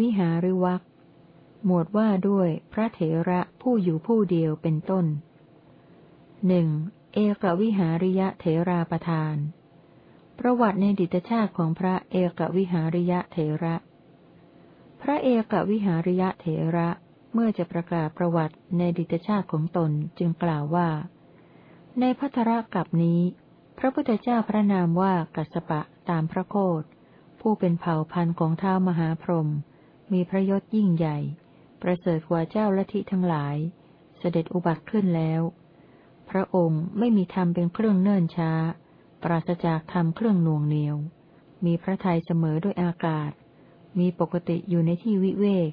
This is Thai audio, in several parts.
วิหาริวักหมวดว่าด้วยพระเถระผู้อยู่ผู้เดียวเป็นต้นหนึ่งเอกวิหาริยะเถราประทาน ประวัติในดิตชาติของพระเอกวิหาริยะเถระ พระเอกวิหาริยะเถระเมื่อจะประกาศประวัติในดิตชาติของตนจึงกล่าวว่า ในพัทรกับนี้ พระพุทธเจ้าพระนามว่ากัสปะตามพระโคดผู้เป็นเผ่าพันธุ์ของท้าวมหาพรหม มีพระยศยิ่งใหญ่ ประเสริฐกว่าเจ้าละทิทั้งหลาย เสด็จอุบัติขึ้นแล้ว พระองค์ไม่มีธรรมเป็นเครื่องเนิ่นช้า ปราศจากธรรมเครื่องน่วงเหนียว มีพระทัยเสมอด้วยอากาศ มีปกติอยู่ในที่วิเวก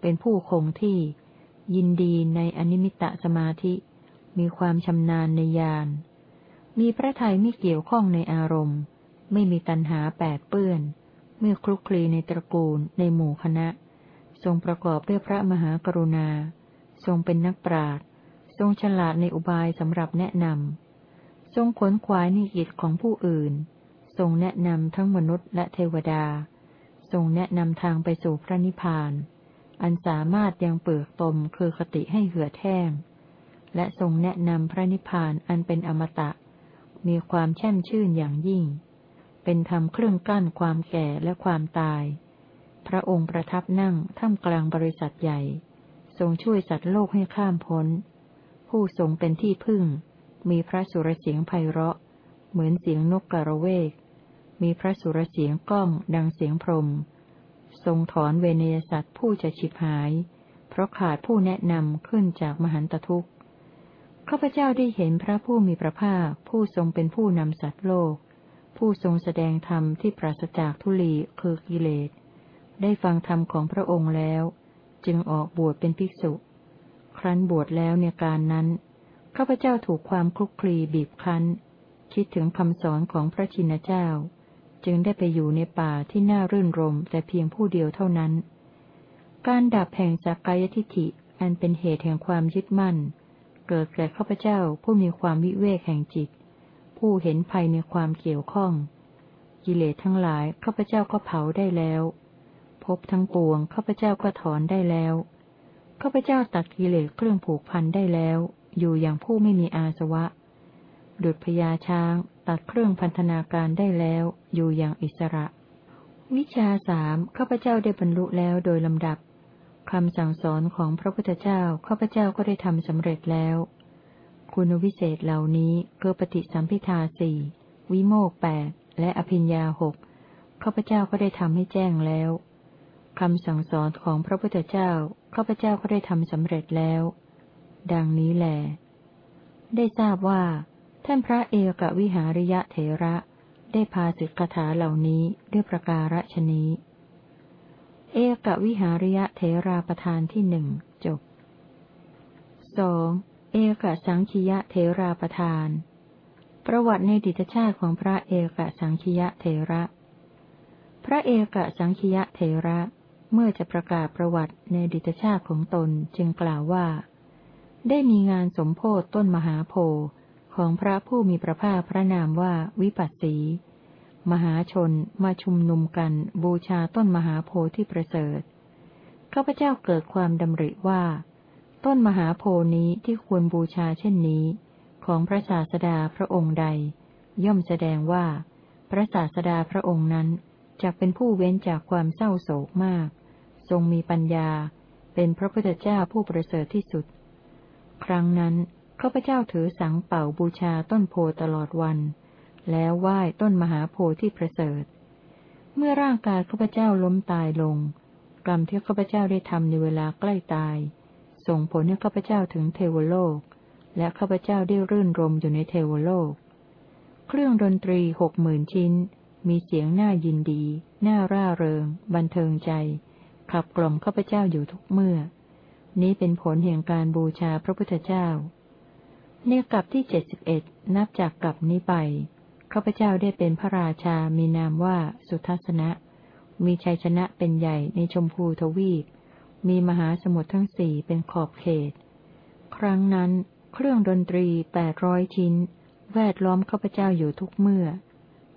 เป็นผู้คงที่ ยินดีในอนิมิตตสมาธิ มีความชำนาญในญาณ มีพระทัยไม่เกี่ยวข้องในอารมณ์ ไม่มีตัณหาแปดเปื้อนเมื่อคลุกคลีในตระกูลในหมู่คณะ ทรงประกอบด้วยพระมหากรุณา ทรงเป็นนักปราชญ์ทรงฉลาดในอุบายสำหรับแนะนำ ทรงขนขวายในกิจของผู้อื่น ทรงแนะนำทั้งมนุษย์และเทวดา ทรงแนะนำทางไปสู่พระนิพพาน อันสามารถยังเปลือกตมคือคติให้เหือดแห้ง และทรงแนะนำพระนิพพานอันเป็นอมตะ มีความแช่มชื่นอย่างยิ่ง เป็นธรรมเครื่องกั้นความแก่และความตาย พระองค์ประทับนั่งท่ามกลางบริษัทใหญ่ ทรงช่วยสัตว์โลกให้ข้ามพ้น ผู้ทรงเป็นที่พึ่ง มีพระสุรเสียงไพเราะ เหมือนเสียงนกกระเวก มีพระสุรเสียงก้องดังเสียงพรม ทรงถอนเวเนยสัตว์ผู้จะฉิบหาย เพราะขาดผู้แนะนำขึ้นจากมหันตทุกข์ข้าพเจ้าได้เห็นพระผู้มีพระภาคผู้ทรงเป็นผู้นำสัตว์โลก ผู้ทรงแสดงธรรมที่ปราศจากทุลีคือกิเลส ได้ฟังธรรมของพระองค์แล้ว จึงออกบวชเป็นภิกษุ ครั้นบวชแล้วในการนั้นข้าพเจ้าถูกความคลุกคลีบีบคั้น คิดถึงคำสอนของพระชินเจ้า จึงได้ไปอยู่ในป่าที่น่ารื่นรมแต่เพียงผู้เดียวเท่านั้น การดับแห่งสักกายทิฏฐิอันเป็นเหตุแห่งความยึดมั่น เกิดแก่ข้าพเจ้าผู้มีความวิเวกแห่งจิต ผู้เห็นภัยในความเกี่ยวข้อง กิเลสทั้งหลายข้าพเจ้าก็เผาได้แล้ว พบทั้งปวงข้าพเจ้าก็ถอนได้แล้วข้าพเจ้าตัดกิเลสเครื่องผูกพันได้แล้ว อยู่อย่างผู้ไม่มีอาสวะ ดุจพญาช้าง ตัดเครื่องพันธนาการได้แล้ว อยู่อย่างอิสระ วิชาสามข้าพเจ้าได้บรรลุแล้วโดยลำดับคำสั่งสอนของพระพุทธเจ้าข้าพเจ้าก็ได้ทำสำเร็จแล้ว คุณวิเศษเหล่านี้คือปฏิสัมพิทาสี่วิโมกแปดและอภิญญาหกข้าพเจ้าก็ได้ทำให้แจ้งแล้ว คำสั่งสอนของพระพุทธเจ้าข้าพเจ้าก็ได้ทำสำเร็จแล้ว ดังนี้แหลได้ทราบว่า ท่านพระเอกวิหาริยะเถระได้พาสิกขาเหล่านี้ด้วยประการฉนี้ เอกวิหาริยะเถราประธานที่หนึ่งจบสองเอกสังคิยะเถราประธาน ประวัติในดิตชาติของพระเอกสังคิยะเถระ พระเอกสังคิยะเถระ เมื่อจะประกาศประวัติในดิตชาติของตนจึงกล่าวว่า ได้มีงานสมโพธต้นมหาโพธิ์ของพระผู้มีพระภาคพระนามว่าวิปัสสี มหาชนมาชุมนุมกันบูชาต้นมหาโพธิ์ที่ประเสริฐข้าพเจ้าเกิดความดำริว่า ต้นมหาโพนี้ที่ควรบูชาเช่นนี้ ของพระศาสดาพระองค์ใด ย่อมแสดงว่า พระศาสดาพระองค์นั้นจะเป็นผู้เว้นจากความเศร้าโศกมาก ทรงมีปัญญา เป็นพระพุทธเจ้าผู้ประเสริฐที่สุด ครั้งนั้นข้าพเจ้าถือสังเป่าบูชาต้นโพตลอดวัน แล้วไหว้ต้นมหาโพธิ์ที่ประเสริฐ เมื่อร่างกายข้าพเจ้าล้มตายลง กรรมที่ข้าพเจ้าได้ทำในเวลาใกล้ตาย ส่งผลให้ข้าพเจ้าถึงเทวโลก และข้าพเจ้าได้รื่นรมอยู่ในเทวโลก เครื่องดนตรีหกหมื่นชิ้น มีเสียงน่ายินดี น่าร่าเริง บันเทิงใจ ขับกล่อมข้าพเจ้าอยู่ทุกเมื่อ นี้เป็นผลแห่งการบูชาพระพุทธเจ้าเนกลับที่เจ็ดสิบเอ็ดนับจากกลับนี้ไปข้าพเจ้าได้เป็นพระราชา มีนามว่าสุทัศนะ มีชัยชนะเป็นใหญ่ในชมพูทวีป มีมหาสมุทรทั้งสี่เป็นขอบเขต ครั้งนั้น เครื่องดนตรีแปดร้อยชิ้น แวดล้อมข้าพเจ้าอยู่ทุกเมื่อ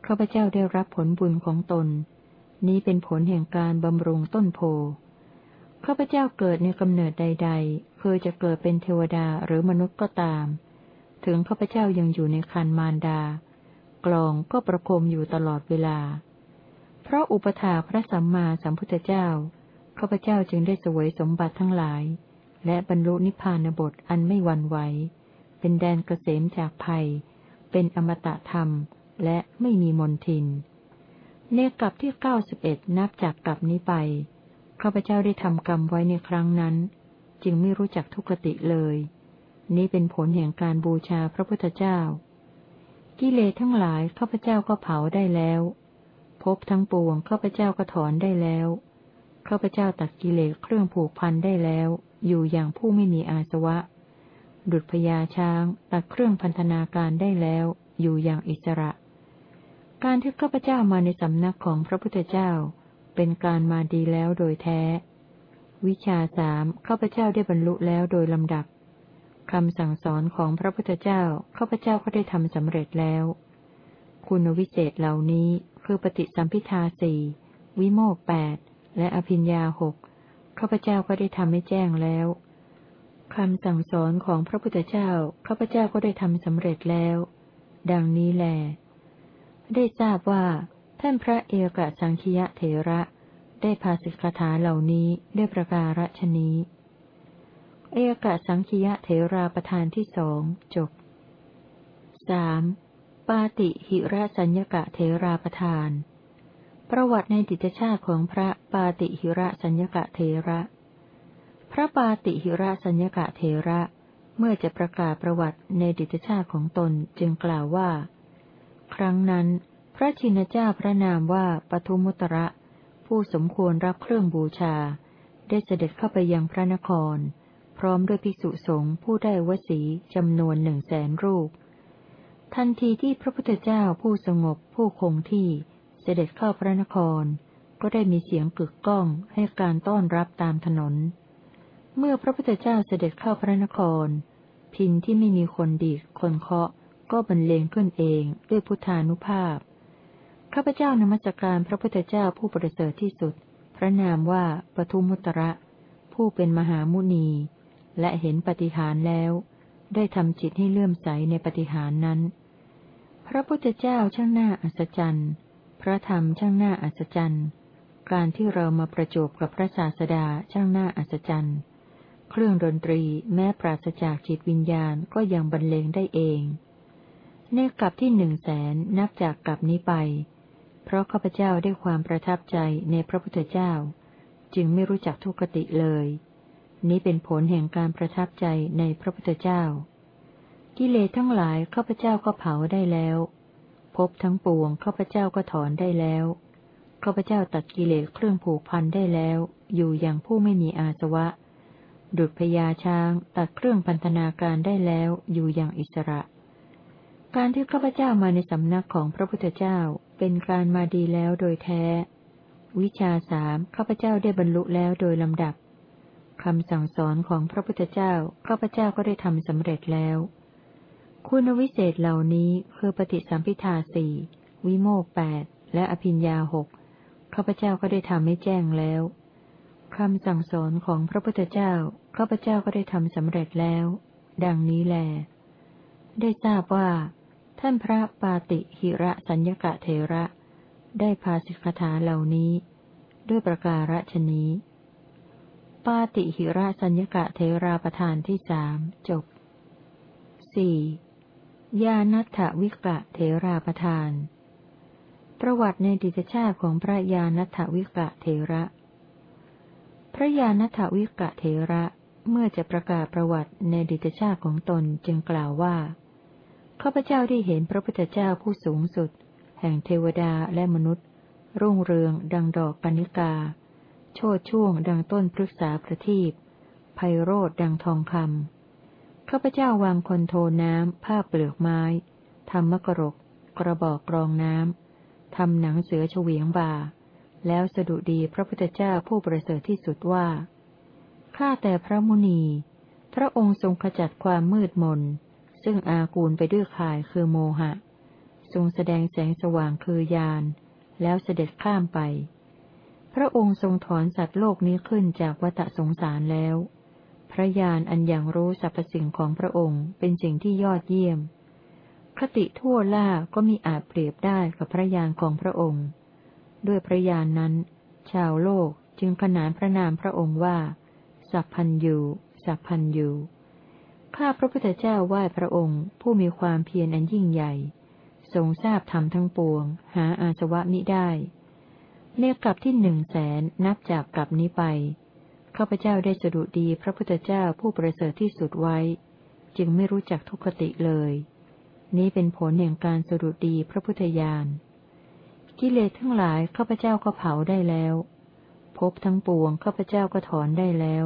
ข้าพเจ้าได้รับผลบุญของตน นี้เป็นผลแห่งการบำรุงต้นโพข้าพเจ้าเกิดในกำเนิดใดๆเคยจะเกิดเป็นเทวดาหรือมนุษย์ก็ตาม ถึงข้าพเจ้ายังอยู่ในคันมารดา กลองก็ประคมอยู่ตลอดเวลา เพราะอุปถาพระสัมมาสัมพุทธเจ้า ข้าพเจ้าจึงได้สวยสมบัติทั้งหลาย และบรรลุนิพพานบทอันไม่หวั่นไหว เป็นแดนเกษมจากภัย เป็นอมตะธรรม และไม่มีมนทิน เนกลับที่เก้าสิบเอ็ดนับจากกลับนี้ไปข้าพเจ้าได้ทำกรรมไว้ในครั้งนั้น จึงไม่รู้จักทุกติเลย นี้เป็นผลแห่งการบูชาพระพุทธเจ้า กิเลสทั้งหลายข้าพเจ้าก็เผาได้แล้วพบทั้งปวงข้าพเจ้าก็ถอนได้แล้วข้าพเจ้าตัดกิเลสเครื่องผูกพันได้แล้ว อยู่อย่างผู้ไม่มีอาสวะ ดุจพญาช้าง ตัดเครื่องพันธนาการได้แล้ว อยู่อย่างอิสระ การที่ข้าพเจ้ามาในสำนักของพระพุทธเจ้า เป็นการมาดีแล้วโดยแท้ วิชาสามข้าพเจ้าได้บรรลุแล้วโดยลำดับคำสั่งสอนของพระพุทธเจ้าข้าพเจ้าก็ได้ทำสำเร็จแล้ว คุณวิเศษเหล่านี้คือปฏิสัมพิทาสี่วิโมกแปดและอภิญญาหกข้าพเจ้าก็ได้ทำให้แจ้งแล้วคำสั่งสอนของพระพุทธเจ้าข้าพเจ้าก็ได้ทำสำเร็จแล้ว ดังนี้แหละ ได้ทราบว่า ท่านพระเอกสังคียเถระ ได้ภาสิกถาเหล่านี้ด้วยประการฉนี้ เอกสังคียเถราประธานที่สองจบสามปาติหิระสัญญกะเถราประธาน ประวัติในดิตชาติของพระปาติหิระสัญญกะเทระ พระปาติหิระสัญญกะเทระ เมื่อจะประกาศประวัติในดิตชาติของตนจึงกล่าวว่า ครั้งนั้น พระชินเจ้าพระนามว่าปทุมุตระ ผู้สมควรรับเครื่องบูชา ได้เสด็จเข้าไปยังพระนคร พร้อมด้วยภิกษุสงฆ์ผู้ได้วสีจำนวนหนึ่งแสนรูป ทันทีที่พระพุทธเจ้าผู้สงบผู้คงที่เสด็จเข้าพระนคร ก็ได้มีเสียงกึกก้องให้การต้อนรับตามถนน เมื่อพระพุทธเจ้าเสด็จเข้าพระนคร พินที่ไม่มีคนดีดคนเคาะ ก็บรรเลงขึ้นเองด้วยพุทธานุภาพ ข้าพเจ้านมัสการพระพุทธเจ้าผู้ประเสริฐที่สุด พระนามว่าปทุมุตระ ผู้เป็นมหามุนี และเห็นปฏิหารแล้ว ได้ทำจิตให้เลื่อมใสในปฏิหารนั้น พระพุทธเจ้าช่างหน้าอัศจรรย์ พระธรรมช่างหน้าอัศจรรย์ การที่เรามาประจบกับพระศาสดาช่างหน้าอัศจรรย์ เครื่องดนตรีแม้ปราศจากจิตวิญญาณก็ยังบรรเลงได้เอง ในกลับที่หนึ่งแสนนับจากกลับนี้ไป เพราะข้าพเจ้าได้ความประทับใจในพระพุทธเจ้า จึงไม่รู้จักทุกติเลย นี้เป็นผลแห่งการประทับใจในพระพุทธเจ้า กิเลสทั้งหลายข้าพเจ้าก็เผาได้แล้วภพทั้งปวงข้าพเจ้าก็ถอนได้แล้วข้าพเจ้าตัดกิเลสเครื่องผูกพันได้แล้ว อยู่อย่างผู้ไม่มีอาสวะ ดุจพญาช้าง ตัดเครื่องพันธนาการได้แล้วอยู่อย่างอิสระ การที่ข้าพเจ้ามาในสำนักของพระพุทธเจ้าเป็นการมาดีแล้วโดยแท้ วิชาสามข้าพเจ้าได้บรรลุแล้วโดยลำดับคำสั่งสอนของพระพุทธเจ้าข้าพเจ้าก็ได้ทำสำเร็จแล้ว คุณวิเศษเหล่านี้คือปฏิสัมพิทาสี่วิโมกแปดและอภิญญาหกข้าพเจ้าก็ได้ทำให้แจ้งแล้วคำสั่งสอนของพระพุทธเจ้าข้าพเจ้าก็ได้ทำสำเร็จแล้ว ดังนี้แล ได้ทราบว่า ท่านพระปาติหิระสัญญกะเทระ ได้พาสิกขาเหล่านี้ ด้วยประการฉนี้ ปาติหิระสัญญกะเทราประธานที่สามจบสี่ญาณัฐวิกะเถราประธาน ประวัติในดิจชาติของพระญาณัฐวิกะเถระ พระญาณัฐวิกะเถระเมื่อจะประกาศประวัติในดิจชาติของตนจึงกล่าวว่า ข้าพเจ้าได้เห็นพระพุทธเจ้าผู้สูงสุด แห่งเทวดาและมนุษย์ รุ่งเรือง ดังดอกกัญญกา โชดช่วง ดังต้นพฤกษาประทีปไพโรธดังทองคำข้าพเจ้าวางคนโทน้ำ ผ้าเปลือกไม้ทำมะกรก กระบอกกรองน้ำทำหนังเสือเฉวียงบ่า แล้วสดุดีพระพุทธเจ้าผู้ประเสริฐที่สุดว่าข้าแต่พระมุนี พระองค์ทรงขจัดความมืดมน ซึ่งอากูลไปด้วยข่ายคือโมหะ ทรงแสดงแสงสว่างคือยานแล้วเสด็จข้ามไป พระองค์ทรงถอนสัตว์โลกนี้ขึ้นจากวัฏสงสารแล้ว พระญาณอันอย่างรู้สรรพสิ่งของพระองค์เป็นสิ่งที่ยอดเยี่ยม คติทั่วล่าก็มีอาจเปรียบได้กับพระญาณของพระองค์ ด้วยพระญาณนนั้น ชาวโลกจึงขนานพระนามพระองค์ว่า สัพพันยูสัพพันยู ข้าพระพุทธเจ้าไหว้พระองค์ ผู้มีความเพียรอันยิ่งใหญ่ ทรงทราบธรรมทั้งปวง หาอาสวะมิได้ เนกลับที่หนึ่งแสนนับจากกลับนี้ไป ข้าพเจ้าได้สดุดีพระพุทธเจ้าผู้ประเสริฐที่สุดไว้ จึงไม่รู้จักทุกขติเลย นี้เป็นผลแห่งการสดุดีพระพุทธญาณกิเลสทั้งหลายข้าพเจ้าก็เผาได้แล้วพบทั้งปวงข้าพเจ้าก็ถอนได้แล้ว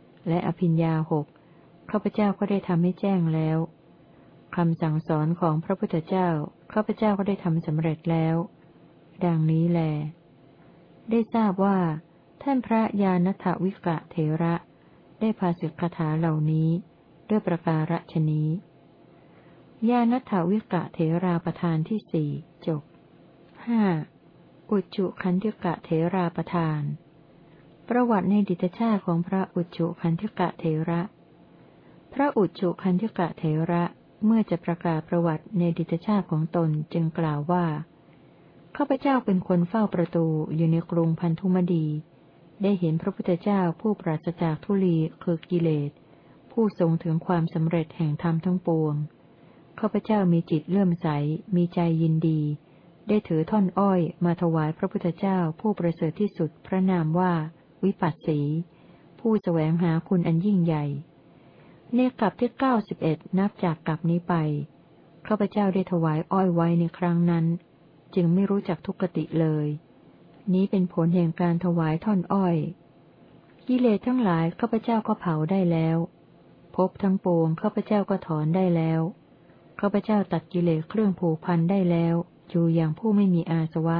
และอภิญญาหกข้าพเจ้าก็ได้ทำให้แจ้งแล้วคำสั่งสอนของพระพุทธเจ้าข้าพเจ้าก็ได้ทำสำเร็จแล้ว ดังนี้แล ได้ทราบว่า ท่านพระยาณทวิกะเทระ ได้ภาสิกถาเหล่านี้ ด้วยประการฉนี้ยาณทวิกะเทราประธานที่สี่จบห้าอุจุคันธิกะเทราประธาน ประวัติในดิตชาติของพระอุจุคันธิกะเทระ พระอุจุคันธิกะเทระเมื่อจะประกาศประวัติในดิตชาติของตนจึงกล่าวว่า ข้าพเจ้าเป็นคนเฝ้าประตูอยู่ในกรุงพันธุมดี ได้เห็นพระพุทธเจ้าผู้ปราศจากทุลีคือกิเลส ผู้ทรงถึงความสำเร็จแห่งธรรมทั้งปวง ข้าพเจ้ามีจิตเลื่อมใส มีใจยินดี ได้ถือท่อนอ้อยมาถวายพระพุทธเจ้าผู้ประเสริฐที่สุดพระนามว่า วิปัสสี ผู้แสวงหาคุณอันยิ่งใหญ่เนกลับที่เก้าสิบเอ็ดนับจากกลับนี้ไปข้าพเจ้าได้ถวายอ้อยไว้ในครั้งนั้น จึงไม่รู้จักทุกติเลย นี้เป็นผลแห่งการถวายท่อนอ้อย กิเลสทั้งหลายข้าพเจ้าก็เผาได้แล้วพบทั้งปวงข้าพเจ้าก็ถอนได้แล้วข้าพเจ้าตัดกิเลสเครื่องผูกพันได้แล้วอยู่อย่างผู้ไม่มีอาสวะ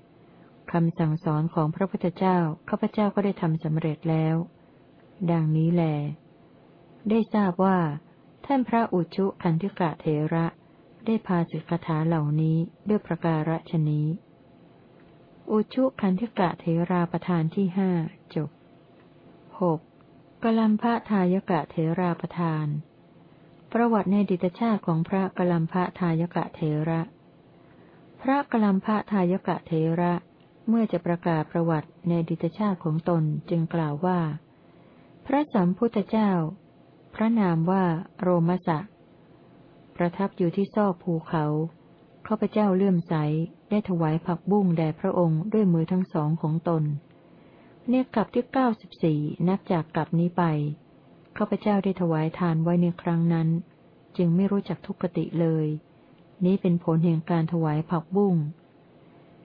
คำสั่งสอนของพระพุทธเจ้าข้าพเจ้าก็ได้ทำสำเร็จแล้ว ดังนี้แล ได้ทราบว่า ท่านพระอุชุคันธิกะเถระ ได้พาสิกขาเหล่านี้ด้วยประการฉนี้ อุชุคันธิกะเถราประธานที่ห้าจบหกกลัมพะทายกะเถราประธาน ประวัติในดิตชาติของพระกลัมพะทายกะเถระ พระกลัมพะทายกะเถระ เมื่อจะประกาศประวัติในดิตชาติของตนจึงกล่าวว่า พระสัมพุทธเจ้า พระนามว่าโรมสะ ประทับอยู่ที่ซอกภูเขาข้าพเจ้าเลื่อมใสได้ถวายผักบุ้งแด่พระองค์ด้วยมือทั้งสองของตน เนกลับที่เก้าสิบสี่นับจากกลับนี้ไปข้าพเจ้าได้ถวายทานไว้ในครั้งนั้น จึงไม่รู้จักทุกติเลย นี้เป็นผลแห่งการถวายผักบุ้ง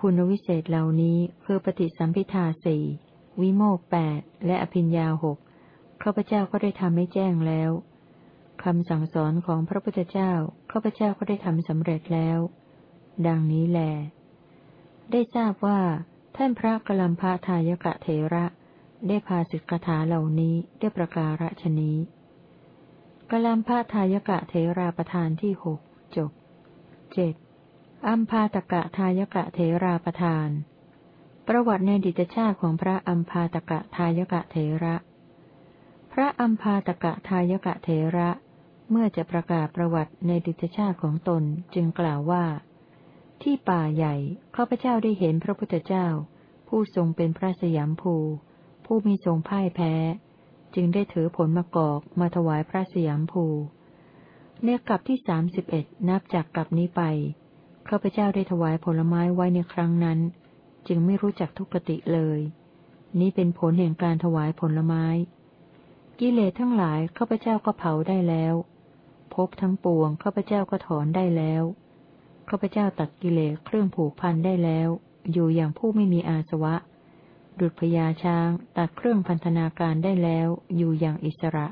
คุณวิเศษเหล่านี้คือปฏิสัมพิทาสี่วิโมกแปดและอภิญญาหกข้าพเจ้าก็ได้ทำให้แจ้งแล้วคำสั่งสอนของพระพุทธเจ้าข้าพเจ้าก็ได้ทำสำเร็จแล้ว ดังนี้แล ได้ทราบว่า ท่านพระกลัมพะทายกะเทระ ได้พาสิกขาเหล่านี้ด้วยประการฉนี้กลัมพะทายกะเทราประธานที่หกจบเจ็ด อัมพาตกะทายกะเทราประธาน ประวัติในดิจชาติของพระอัมพาตกะทายกะเทระ พระอัมพาตกะทายกะเทระ เมื่อจะประกาศประวัติในดิจชาติของตนจึงกล่าวว่า ที่ป่าใหญ่ข้าพเจ้าได้เห็นพระพุทธเจ้า ผู้ทรงเป็นพระสยามภู ผู้มีทรงพ่ายแพ้ จึงได้ถือผลมะกอกมาถวายพระสยามภูเนกลับที่สามสิบเอ็ดนับจากกลับนี้ไป ข้าพเจ้าได้ถวายผลไม้ไว้ในครั้งนั้น จึงไม่รู้จักทุกติเลย นี้เป็นผลแห่งการถวายผลไม้ กิเลสทั้งหลายข้าพเจ้าก็เผาได้แล้วพบทั้งปวงข้าพเจ้าก็ถอนได้แล้วข้าพเจ้าตัดกิเลสเครื่องผูกพันได้แล้ว อยู่อย่างผู้ไม่มีอาสวะ ดุจพญาช้าง ตัดเครื่องพันธนาการได้แล้ว อยู่อย่างอิสระ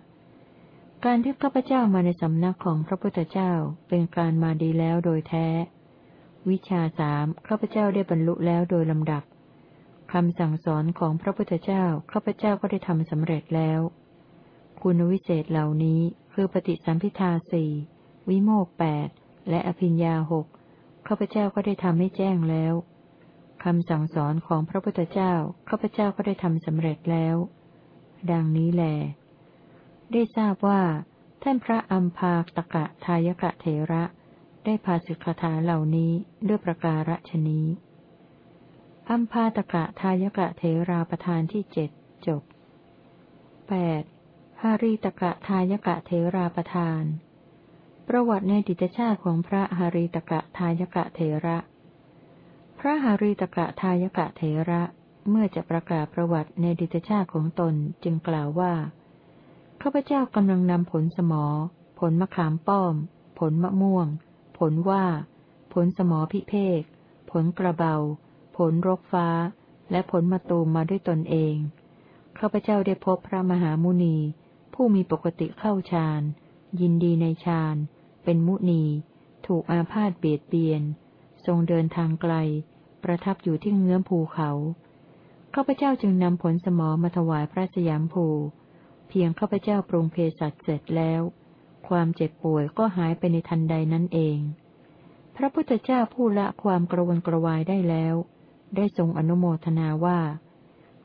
การที่ข้าพเจ้ามาในสำนักของพระพุทธเจ้าเป็นการมาดีแล้วโดยแท้ วิชาสามข้าพเจ้าได้บรรลุแล้วโดยลำดับคำสั่งสอนของพระพุทธเจ้าข้าพเจ้าก็ได้ทำสำเร็จแล้ว คุณวิเศษเหล่านี้คือปฏิสัมพิทาสี่วิโมกแปดและอภิญญาหกข้าพเจ้าก็ได้ทำให้แจ้งแล้วคำสั่งสอนของพระพุทธเจ้าข้าพเจ้าก็ได้ทำสำเร็จแล้ว ดังนี้แล ได้ทราบว่า ท่านพระอัมพาตกะทายกะเถระ ได้พาสิกขาเหล่านี้ด้วยประการฉนี้อัมพาตกะทายกะเทราประธานที่เจ็ดจบแปดหารีตกะทายกะเทราประธาน ประวัติในดิจชาติของพระหารีตกะทายกะเทระ พระหารีตกะทายกะเทระเมื่อจะประกาศประวัติในดิจชาติของตนจึงกล่าวว่าข้าพเจ้ากำลังนำผลสมอ ผลมะขามป้อม ผลมะม่วง ผลว่า ผลสมอพิเภก ผลกระเบา ผลรกฟ้า และผลมะตูมมาด้วยตนเอง ข้าพเจ้าได้พบพระมหามุนี ผู้มีปกติเข้าฌาน ยินดีในฌาน เป็นมุนี ถูกอาพาธเบียดเบียน ทรงเดินทางไกล ประทับอยู่ที่เงื้อมภูเขา ข้าพเจ้าจึงนำผลสมอมาถวายพระสยามภู เพียงข้าพเจ้าปรุงเพสัตเสร็จแล้ว ความเจ็บป่วยก็หายไปในทันใดนั้นเอง พระพุทธเจ้าผู้ละความกระวนกระวายได้แล้ว ได้ทรงอนุโมทนาว่า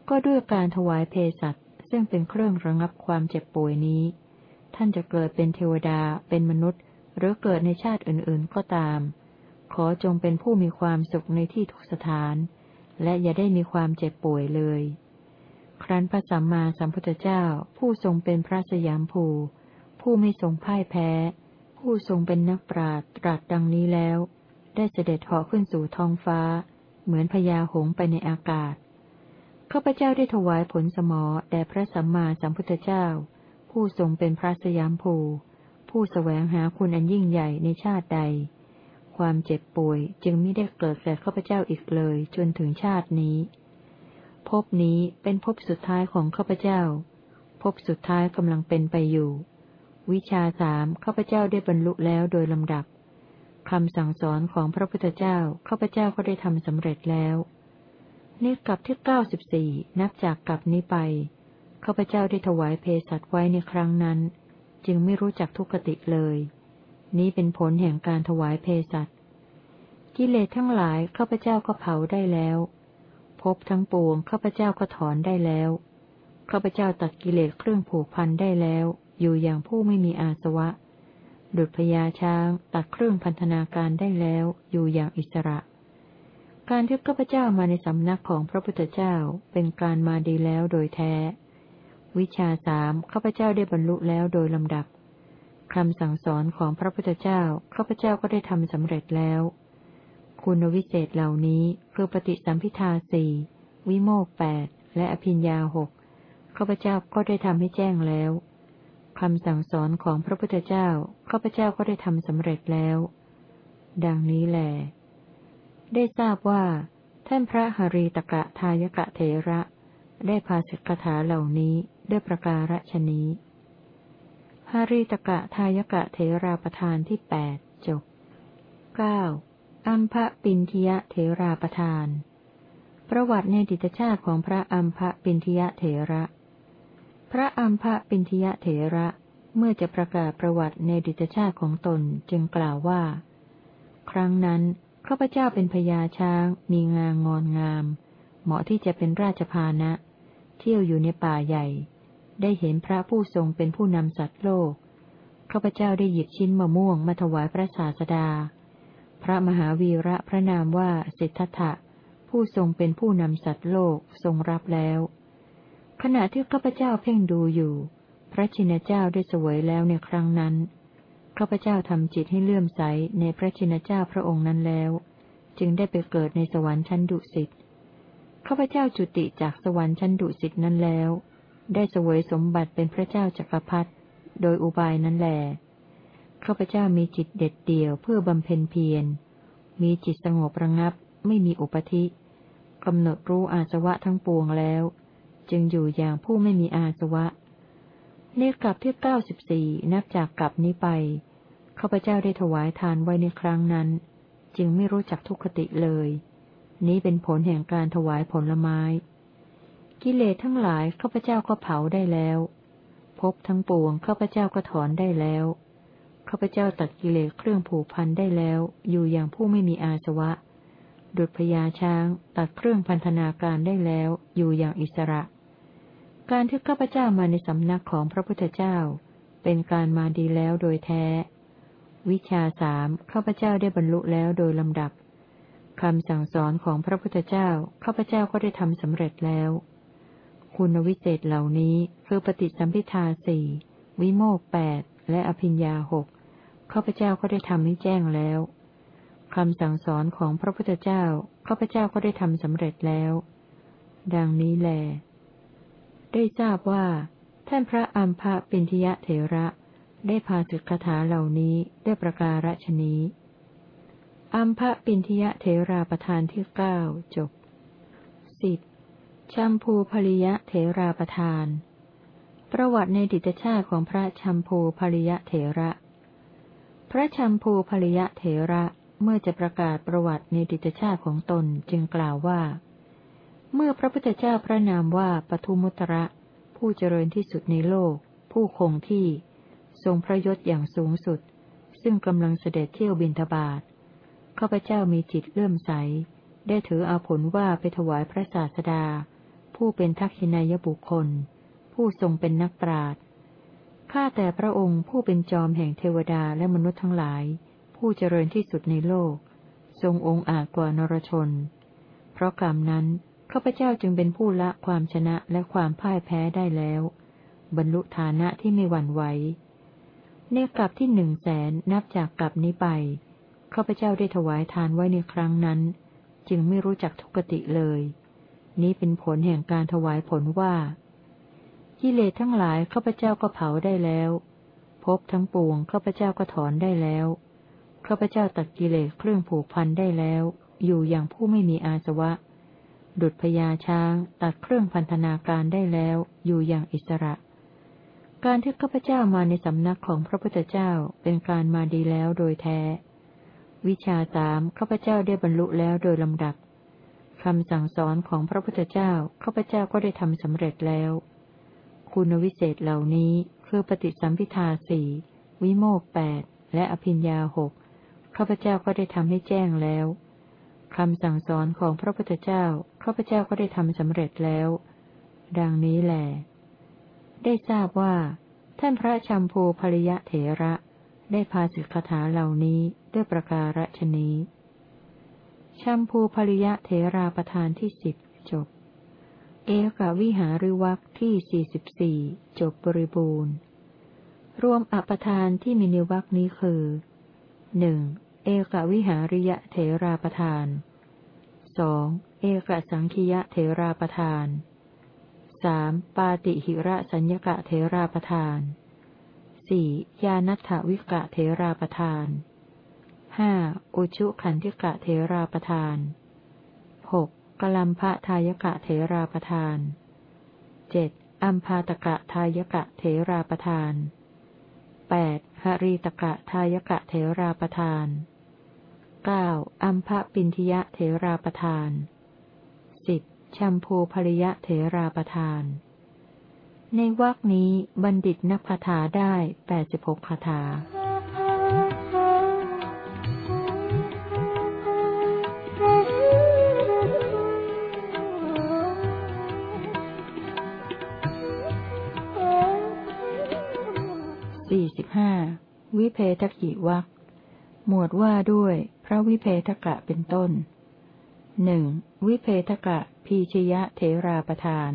ก็ด้วยการถวายเพสัตซึ่งเป็นเครื่องระงับความเจ็บป่วยนี้ ท่านจะเกิดเป็นเทวดา เป็นมนุษย์ หรือเกิดในชาติอื่นๆก็ตาม ขอจงเป็นผู้มีความสุขในที่ทุกสถาน และอย่าได้มีความเจ็บป่วยเลย ครั้นพระสัมมาสัมพุทธเจ้าผู้ทรงเป็นพระสยามภู ผู้ไม่ทรงพ่ายแพ้ ผู้ทรงเป็นนักปราดตรัสดังนี้แล้ว ได้เสด็จเหาะขึ้นสู่ท้องฟ้า เหมือนพญาหงไปในอากาศข้าพเจ้าได้ถวายผลสมอแด่พระสัมมาสัมพุทธเจ้า ผู้ทรงเป็นพระสยามภู ผู้สแสวงหาคุณอันยิ่งใหญ่ในชาติใด ความเจ็บป่วยจึงไม่ได้เกิดแก่ข้าพเจ้าอีกเลยจนถึงชาตินี้ภพนี้เป็นภพสุดท้ายของข้าพเจ้าภพสุดท้ายกำลังเป็นไปอยู่ วิชาสามข้าพเจ้าได้บรรลุแล้วโดยลำดับคำสั่งสอนของพระพุทธเจ้าข้าพเจ้าก็ได้ทำสำเร็จแล้วนี่กลับที่เก้าสิบสี่นับจากกลับนี้ไปข้าพเจ้าได้ถวายเพสัตไว้ในครั้งนั้น จึงไม่รู้จักทุกขติเลย นี้เป็นผลแห่งการถวายเพสัตกิเลสทั้งหลายข้าพเจ้าก็เผาได้แล้วพบทั้งปวงข้าพเจ้าก็ถอนได้แล้วข้าพเจ้าตัดกิเลสเครื่องผูกพันได้แล้ว อยู่อย่างผู้ไม่มีอาสวะ ดุจพญาช้างตัดเครื่องพันธนาการได้แล้วอยู่อย่างอิสระ การที่ข้าพเจ้ามาในสำนักของพระพุทธเจ้าเป็นการมาดีแล้วโดยแท้ วิชาสามข้าพเจ้าได้บรรลุแล้วโดยลำดับคำสั่งสอนของพระพุทธเจ้าข้าพเจ้าก็ได้ทำสำเร็จแล้ว คุณวิเศษเหล่านี้คือปฏิสัมพิทาสี่วิโมกแปดและอภิญญาหกข้าพเจ้าก็ได้ทำให้แจ้งแล้ว คำสั่งสอนของพระพุทธเจ้าข้าพเจ้าก็ได้ทำสำเร็จแล้ว ดังนี้แหลได้ทราบว่า ท่านพระหรีตกะทายกะเทระ ได้พาสิกขาเหล่านี้ด้วยประการฉนี้หารีตกะทายกะเทราประธานที่แปดจบเก้าอัมพะปินทิยะเทราประธาน ประวัติในดิตชาติของพระอัมพะปินทิยะเถระ พระอัมพะปินทิยะเถระเมื่อจะประกาศประวัติในดิตชาติของตนจึงกล่าวว่า ครั้งนั้นข้าพเจ้าเป็นพญาช้าง มีงางงอนงาม เหมาะที่จะเป็นราชพานะ เที่ยวอยู่ในป่าใหญ่ ได้เห็นพระผู้ทรงเป็นผู้นำสัตว์โลกข้าพเจ้าได้หยิบชิ้นมะม่วงมาถวายพระศาสดา พระมหาวีระพระนามว่าเศรษฐะผู้ทรงเป็นผู้นำสัตว์โลกทรงรับแล้ว ขณะที่ข้าพเจ้าเพ่งดูอยู่ พระชินเจ้าได้สวยแล้วในครั้งนั้นข้าพเจ้าทำจิตให้เลื่อมใสในพระชินเจ้าพระองค์นั้นแล้ว จึงได้ไปเกิดในสวรรค์ชั้นดุสิตข้าพเจ้าจุติจากสวรรค์ชั้นดุสิตนั้นแล้ว ได้สวยสมบัติเป็นพระเจ้าจักรพรรดิโดยอุบายนั้นแหลข้าพเจ้ามีจิตเด็ดเดี่ยวเพื่อบำเพ็ญเพียร มีจิตสงบระงับ ไม่มีอุปธิกำหนดรู้อาสวะทั้งปวงแล้ว จึงอยู่อย่างผู้ไม่มีอาสวะในกลับที่เก้าสิบสี่นับจากกลับนี้ไปข้าพเจ้าได้ถวายทานไว้ในครั้งนั้น จึงไม่รู้จักทุกขติเลย นี้เป็นผลแห่งการถวายผลไม้ กิเลสทั้งหลายข้าพเจ้าก็เผาได้แล้วภพทั้งปวงข้าพเจ้าก็ถอนได้แล้วข้าพเจ้าตัดกิเลสเครื่องผูกพันได้แล้ว อยู่อย่างผู้ไม่มีอาสวะ ดุจพญาช้าง ตัดเครื่องพันธนาการได้แล้ว อยู่อย่างอิสระ การที่ข้าพเจ้ามาในสำนักของพระพุทธเจ้า เป็นการมาดีแล้วโดยแท้ วิชาสามข้าพเจ้าได้บรรลุแล้วโดยลำดับคำสั่งสอนของพระพุทธเจ้าข้าพเจ้าก็ได้ทำสำเร็จแล้ว คุณวิเศษเหล่านี้คือปฏิสัมพิทาสี่วิโมกแปดและอภิญญาหกข้าพเจ้าก็ได้ทำให้แจ้งแล้วคำสั่งสอนของพระพุทธเจ้าข้าพเจ้าก็ได้ทำสำเร็จแล้ว ดังนี้แล ได้ทราบว่า ท่านพระอัมพะปินทยะเถระ ได้พาสึกคาถาเหล่านี้ได้ประการฉนี้ อัมพะปินทยะเถราประธานที่เก้าจบสิบชัมพูภริยะเถราประทาน ประวัติในดิตชาติของพระชัมพูภริยะเถระ พระชัมพูภริยะเถระเมื่อจะประกาศประวัติในดิตชาติของตนจึงกล่าวว่า เมื่อพระพุทธเจ้าพระนามว่าปทุมุตระ ผู้เจริญที่สุดในโลก ผู้คงที่ ทรงพระยศอย่างสูงสุด ซึ่งกำลังเสด็จเที่ยวบินทบาทข้าพเจ้ามีจิตเลื่อมใส ได้ถือเอาผลว่าไปถวายพระศาสดา ผู้เป็นทักษินายบุคคล ผู้ทรงเป็นนักปราชญ์ข้าแต่พระองค์ผู้เป็นจอมแห่งเทวดาและมนุษย์ทั้งหลาย ผู้เจริญที่สุดในโลก ทรงองค์อาจกว่านรชน เพราะกรรมนั้น ข้าพเจ้าจึงเป็นผู้ละความชนะและความพ่ายแพ้ได้แล้ว บรรลุฐานะที่ไม่หวั่นไหวในกลับที่หนึ่งแสนนับจากกลับนี้ไปข้าพเจ้าได้ถวายทานไว้ในครั้งนั้น จึงไม่รู้จักทุกติเลย นี้เป็นผลแห่งการถวายผลว่ากิเลสทั้งหลายข้าพเจ้าก็เผาได้แล้วพบทั้งปวงข้าพเจ้าก็ถอนได้แล้วข้าพเจ้าตัดกิเลสเครื่องผูกพันได้แล้ว อยู่อย่างผู้ไม่มีอาสวะ ดุจพญาช้างตัดเครื่องพันธนาการได้แล้วอยู่อย่างอิสระ การที่ข้าพเจ้ามาในสำนักของพระพุทธเจ้าเป็นการมาดีแล้วโดยแท้ วิชาสามข้าพเจ้าได้บรรลุแล้วโดยลำดับคำสั่งสอนของพระพุทธเจ้าข้าพเจ้าก็ได้ทำสำเร็จแล้ว คุณวิเศษเหล่านี้คือปฏิสัมพิทาสี่วิโมกแปดและอภิญญาหกข้าพเจ้าก็ได้ทำให้แจ้งแล้วคำสั่งสอนของพระพุทธเจ้า ข้าพเจ้าก็ได้ทำสำเร็จแล้ว ดังนี้แหลได้ทราบว่า ท่านพระชัมพูภริยะเถระ ได้พาสิกขาเหล่านี้ด้วยประการฉนี้ชัมพูภริยะเถราประธานที่สิบจบ เอกาวิหาริวักที่สี่สิบสี่จบบริบูรณ์ รวมอปทานที่มีนิวักนี้คือหนึ่งเอกาวิหาริยะเถราประธานสอง เอกสังคียะเถราประธานสามปาติหิระสัญญกะเถราประธานสี่ยานัทธวิกะเถราประธานห้าอุชุขันธิกะเทราประทานหกกลัมพะทายกะเทราประทานเจ็ดอัมพาตกะทายกะเทราประทานแปดหรีตกะทายกะเทราประทานเก้าอัมพะปินทิยะเทราประทาน ชัมพูภริยะเถราประทาน ในวรคนี้บัณฑิตนักคาถาได้แปดสิบหกคาถาสี่สิบห้าวิเพทกิวักหมวดว่าด้วย พระวิเพทกะเป็นต้นหนึ่ง วิเพทกะพีชยะเถราประทาน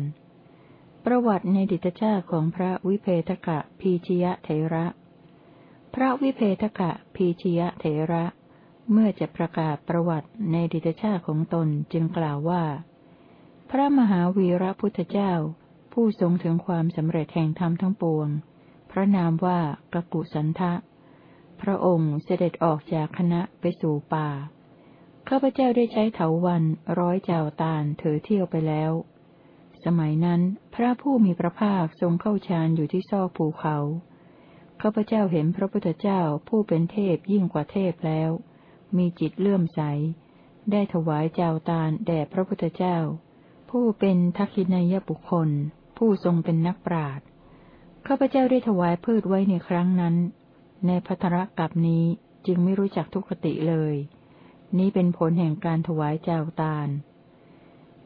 ประวัติในดิตชาติของพระวิเพทกะพีชยะเถระ พระวิเพทกะพีชยะเถระ เมื่อจะประกาศประวัติในดิตชาติของตนจึงกล่าวว่า พระมหาวีระพุทธเจ้า ผู้ทรงถึงความสำเร็จแห่งธรรมทั้งปวง พระนามว่ากกุสันทะ พระองค์เสด็จออกจากคณะไปสู่ป่า ข้าพเจ้าได้ใช้เถาวันร้อยเจ้าตาลถือเที่ยวไปแล้ว สมัยนั้นพระผู้มีพระภาคทรงเข้าฌานอยู่ที่ซอกภูเขาข้าพเจ้าเห็นพระพุทธเจ้าผู้เป็นเทพยิ่งกว่าเทพแล้ว มีจิตเลื่อมใส ได้ถวายเจ้าตาลแด่พระพุทธเจ้า ผู้เป็นทักษินายบุคคล ผู้ทรงเป็นนักปราชญ์ข้าพเจ้าได้ถวายพืชไว้ในครั้งนั้น ในพัทรกับนี้จึงไม่รู้จักทุกขติเลย นี้เป็นผลแห่งการถวายเจ้าตาล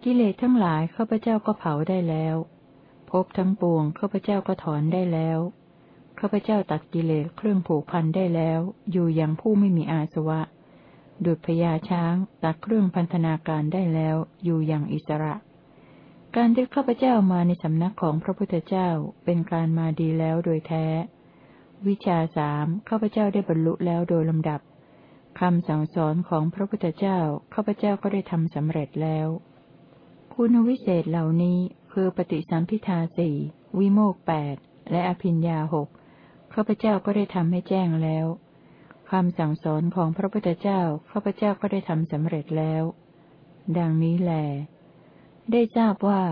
กิเลสทั้งหลายข้าพเจ้าก็เผาได้แล้วพบทั้งปวงข้าพเจ้าก็ถอนได้แล้วข้าพเจ้าตัดกิเลสเครื่องผูกพันได้แล้ว อยู่อย่างผู้ไม่มีอาสวะ ดุจพญาช้างตัดเครื่องพันธนาการได้แล้ว อยู่อย่างอิสระ การที่ข้าพเจ้ามาในสำนักของพระพุทธเจ้าเป็นการมาดีแล้วโดยแท้ วิชาสามข้าพเจ้าได้บรรลุแล้วโดยลำดับ คำสั่งสอนของพระพุทธเจ้าข้าพเจ้าก็ได้ทำสำเร็จแล้ว คุณวิเศษเหล่านี้คือปฏิสัมพิทาสี่วิโมกแปดและอภิญญาหกข้าพเจ้าก็ได้ทำให้แจ้งแล้วคำสั่งสอนของพระพุทธเจ้าข้าพเจ้าก็ได้ทำสำเร็จแล้ว ดังนี้แล ได้ทราบว่า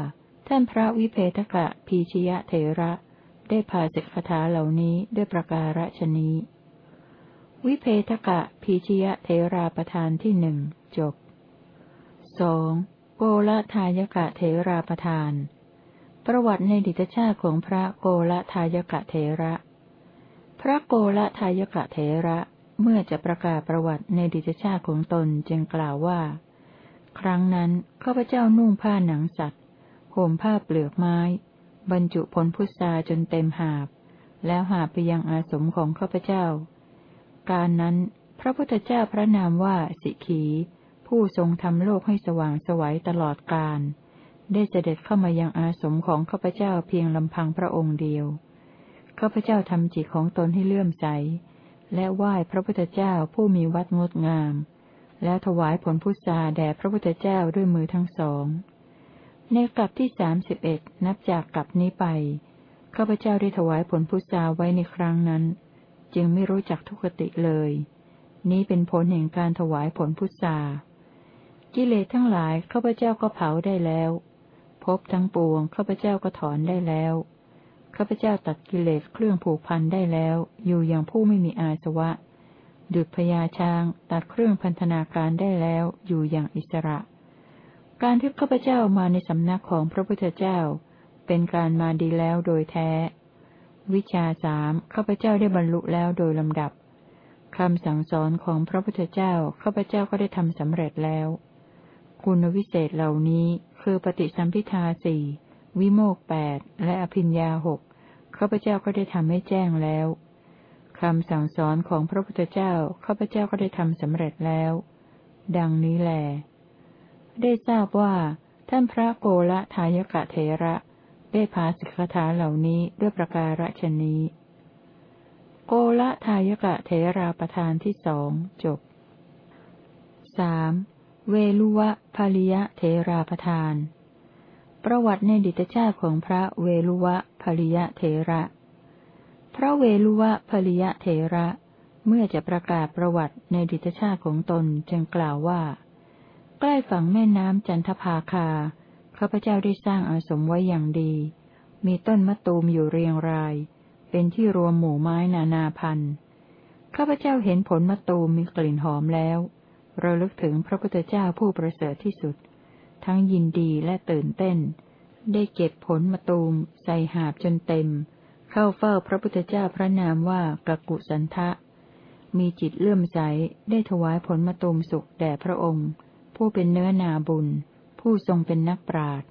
ท่านพระวิเพทกะพีชยะเถระ ได้พาสิกขาเหล่านี้ด้วยประการฉนี้ วิเพทกะพีชยเทราประธานที่หนึ่งจบสองโกละทายกะเทราประธาน ประวัติในดิตชาติของพระโกละทายกะเทระ พระโกละทายกะเทระเมื่อจะประกาศประวัติในดิตชาติของตนจึงกล่าวว่า ครั้งนั้นข้าพเจ้านุ่งผ้าหนังสัตว์ห่มผ้าเปลือกไม้ บรรจุผลพุทราจนเต็มหาบ แล้วหาไปยังอาสมของข้าพเจ้า การนั้น พระพุทธเจ้าพระนามว่าสิขี ผู้ทรงทำโลกให้สว่างสวัยตลอดกาลได้เสด็จเข้ามายังอาสมของข้าพเจ้าเพียงลำพังพระองค์เดียวข้าพเจ้าทำจิตของตนให้เลื่อมใส และไหว้พระพุทธเจ้าผู้มีวัดงดงาม แล้วถวายผลพุทราแด่พระพุทธเจ้าด้วยมือทั้งสอง ในกลับที่สามสิบเอ็ดนับจากกลับนี้ไปข้าพเจ้าได้ถวายผลพุทราไว้ในครั้งนั้น จึงไม่รู้จักทุกติเลย นี้เป็นผลแห่งการถวายผลพุทธากิเลสทั้งหลายข้าพเจ้าก็เผาได้แล้วพบทั้งปวงข้าพเจ้าก็ถอนได้แล้วข้าพเจ้าตัดกิเลสเครื่องผูกพันได้แล้ว อยู่อย่างผู้ไม่มีอาสวะ ดุจพญาช้างตัดเครื่องพันธนาการได้แล้วอยู่อย่างอิสระ การที่ข้าพเจ้ามาในสำนักของพระพุทธเจ้า เป็นการมาดีแล้วโดยแท้ วิชาสามข้าพเจ้าได้บรรลุแล้วโดยลำดับคำสั่งสอนของพระพุทธเจ้าข้าพเจ้าก็ได้ทำสำเร็จแล้ว คุณวิเศษเหล่านี้คือปฏิสัมพิทาสี่วิโมกแปดและอภิญญาหกข้าพเจ้าก็ได้ทำให้แจ้งแล้วคำสั่งสอนของพระพุทธเจ้าข้าพเจ้าก็ได้ทำสำเร็จแล้ว ดังนี้แหลได้ทราบว่า ท่านพระโกละทายกะเทระ ได้พาสิกขาเหล่านี้ด้วยประการฉนี้ โกละทายกะเทราประธานที่สองจบสามเวลุวะภาลิยะเทราประธาน ประวัติในดิตชาติของพระเวลุวะภาลิยะเทระ พระเวลุวะภาลิยะเทระ เมื่อจะประกาศประวัติในดิตชาติของตนจึงกล่าวว่า ใกล้ฝั่งแม่น้ำจันทภาคา ข้าพเจ้าได้สร้างอาสมไว้อย่างดี มีต้นมะตูมอยู่เรียงราย เป็นที่รวมหมู่ไม้นานาพันธุ์ ข้าพเจ้าเห็นผลมะตูมมีกลิ่นหอมแล้ว เราลึกถึงพระพุทธเจ้าผู้ประเสริฐที่สุด ทั้งยินดีและตื่นเต้น ได้เก็บผลมะตูมใส่หาบจนเต็ม เข้าเฝ้าพระพุทธเจ้าพระนามว่ากกุสันทะ มีจิตเลื่อมใส ได้ถวายผลมะตูมสุกแด่พระองค์ ผู้เป็นเนื้อนาบุญ ผู้ทรงเป็นนักปราชญ์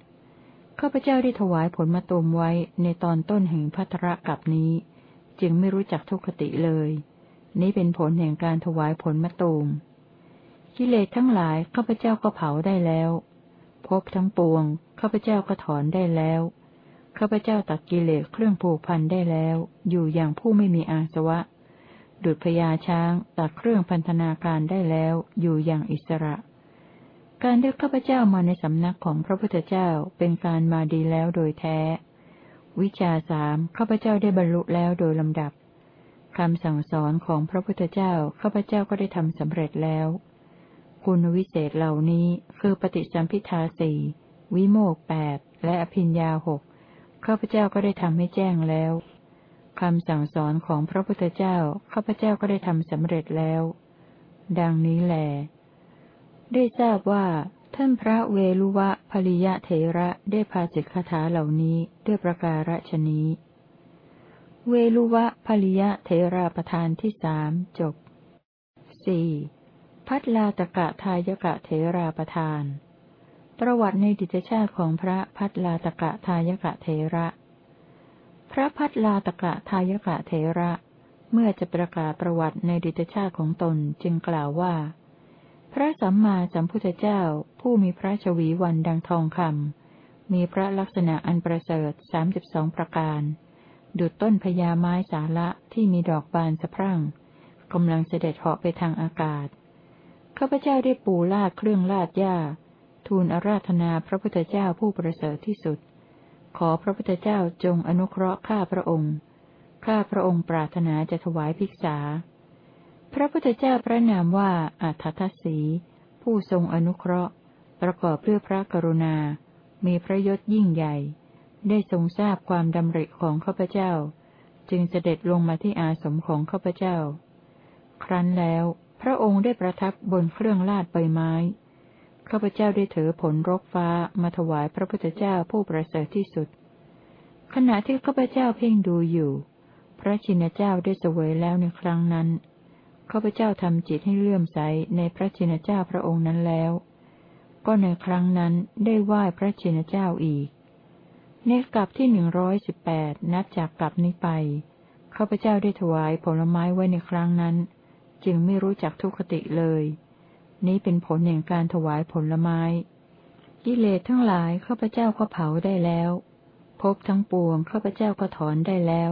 ข้าพเจ้าได้ถวายผลมะตูมไว้ในตอนต้นแห่งพัทระกับนี้ จึงไม่รู้จักทุกขติเลย นี้เป็นผลแห่งการถวายผลมะตูม กิเลสทั้งหลายข้าพเจ้าก็เผาได้แล้วพบทั้งปวงข้าพเจ้าก็ถอนได้แล้วข้าพเจ้าตัดกิเลสเครื่องผูกพันได้แล้ว อยู่อย่างผู้ไม่มีอาสวะ ดุจพญาช้างตัดเครื่องพันธนาการได้แล้ว อยู่อย่างอิสระ การเลือกข้าพเจ้ามาในสำนักของพระพุทธเจ้าเป็นการมาดีแล้วโดยแท้ วิชาสามข้าพเจ้าได้บรรลุแล้วโดยลำดับคำสั่งสอนของพระพุทธเจ้าข้าพเจ้าก็ได้ทำสำเร็จแล้ว คุณวิเศษเหล่านี้คือปฏิสัมพิทาสี่วิโมกแปดและอภิญญาหกข้าพเจ้าก็ได้ทำให้แจ้งแล้วคำสั่งสอนของพระพุทธเจ้าข้าพเจ้าก็ได้ทำสำเร็จแล้ว ดังนี้แหล ได้ทราบว่า ท่านพระเวลุวะภริยะเถระได้พาสิกขาถาเหล่านี้ด้วยประการฉนี้ เวลุวะภริยะเถราประธานที่สามจบสี่พัทลาตกะทายกะเถราประทาน ประวัติในดิจชาติของพระพัทลาตกะทายกะเถระ พระพัทลาตกะทายกะเถระ เมื่อจะประกาศประวัติในดิจชาติของตนจึงกล่าวว่า พระสัมมาสัมพุทธเจ้า ผู้มีพระชวีวันดังทองคำมีพระลักษณะอันประเสริฐสามสิบสองประการ ดุดต้นพญาไม้สาละที่มีดอกบานสะพรั่งกำลังเสด็จเหาะไปทางอากาศ ข้าพเจ้าได้ปูลาดเครื่องลาดหญ้า ทูลอาราธนาพระพุทธเจ้าผู้ประเสริฐที่สุด ขอพระพุทธเจ้าจงอนุเคราะห์ข้าพระองค์ ข้าพระองค์ปรารถนาจะถวายภิกษา พระพุทธเจ้าพระนามว่าอัฏฐทศีผู้ทรงอนุเคราะห์ ประกอบเพื่อพระกรุณา มีพระยศยิ่งใหญ่ ได้ทรงทราบความดำริของข้าพเจ้า จึงเสด็จลงมาที่อาสมของข้าพเจ้า ครั้นแล้ว พระองค์ได้ประทับบนเครื่องลาดใบไม้ข้าพเจ้าได้ถือผลรกฟ้ามาถวายพระพุทธเจ้าผู้ประเสริฐที่สุด ขณะที่ข้าพเจ้าเพ่งดูอยู่ พระชินเจ้าได้เสวยแล้วในครั้งนั้น ข้าพเจ้าทำจิตให้เลื่อมใสในพระชินเจ้าพระองค์นั้นแล้ว ก็ในครั้งนั้นได้ไหว้พระชินเจ้าอีก ในกลับที่หนึ่งร้อยสิบแปดนับจากกลับนี้ไปข้าพเจ้าได้ถวายผลไม้ไว้ในครั้งนั้น จึงไม่รู้จักทุกขติเลย นี้เป็นผลแห่งการถวายผลไม้ กิเลสทั้งหลายข้าพเจ้าก็เผาได้แล้ว พบทั้งปวงข้าพเจ้าก็ถอนได้แล้ว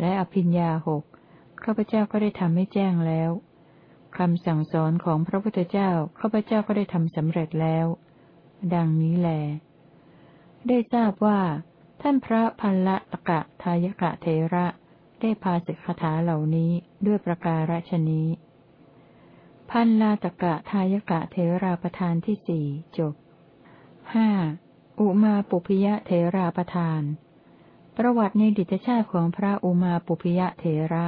และอภิญญาหกข้าพเจ้าก็ได้ทำให้แจ้งแล้วคำสั่งสอนของพระพุทธเจ้าข้าพเจ้าก็ได้ทำสำเร็จแล้ว ดังนี้แล ได้ทราบว่า ท่านพระพันละตะกะทายกะเทระได้พาสิกขาเหล่านี้ด้วยประการฉนี้ พันลาตกะทายกะเทราประธานที่สี่จบห้าอุมาปุพยะเทราประธาน ประวัติในดิจชาติของพระอุมาปุพยะเทระ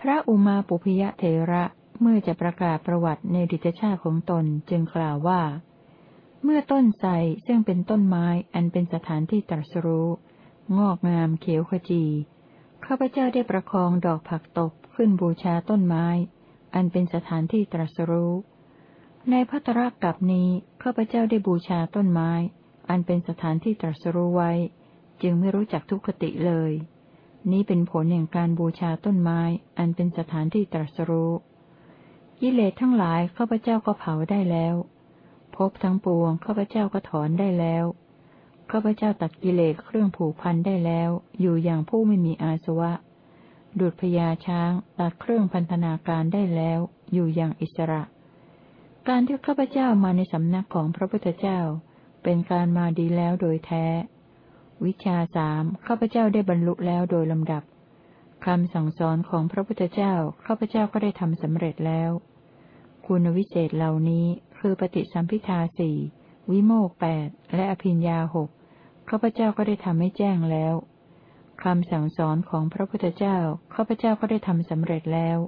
พระอุมาปุพยะเทระเมื่อจะประกาศประวัติในดิจชาติของตนจึงกล่าวว่า เมื่อต้นไทรซึ่งเป็นต้นไม้อันเป็นสถานที่ตรัสรู้ งอกงามเขียวขจีข้าพเจ้าได้ประคองดอกผักตบขึ้นบูชาต้นไม้ อันเป็นสถานที่ตรัสรู้ ในพัตรกับนี้ข้าพเจ้าได้บูชาต้นไม้ อันเป็นสถานที่ตรัสรู้ไว้ จึงไม่รู้จักทุกขติเลย นี้เป็นผลแห่งการบูชาต้นไม้ อันเป็นสถานที่ตรัสรู้กิเลสทั้งหลายข้าพเจ้าก็เผาได้แล้วพบทั้งปวงข้าพเจ้าก็ถอนได้แล้วข้าพเจ้าตัดกิเลสเครื่องผูกพันได้แล้ว อยู่อย่างผู้ไม่มีอาสวะ ดุจพญาช้างตัดเครื่องพันธนาการได้แล้ว อยู่อย่างอิสระ การที่ข้าพเจ้ามาในสำนักของพระพุทธเจ้า เป็นการมาดีแล้วโดยแท้ วิชาสามข้าพเจ้าได้บรรลุแล้วโดยลำดับคำสั่งสอนของพระพุทธเจ้าข้าพเจ้าก็ได้ทำสำเร็จแล้ว คุณวิเศษเหล่านี้คือปฏิสัมพิทาสี่วิโมกแปดและอภิญญาหกข้าพเจ้าก็ได้ทำให้แจ้งแล้วคำสั่งสอนของพระพุทธเจ้าข้าพเจ้าก็ได้ทำสำเร็จแล้ว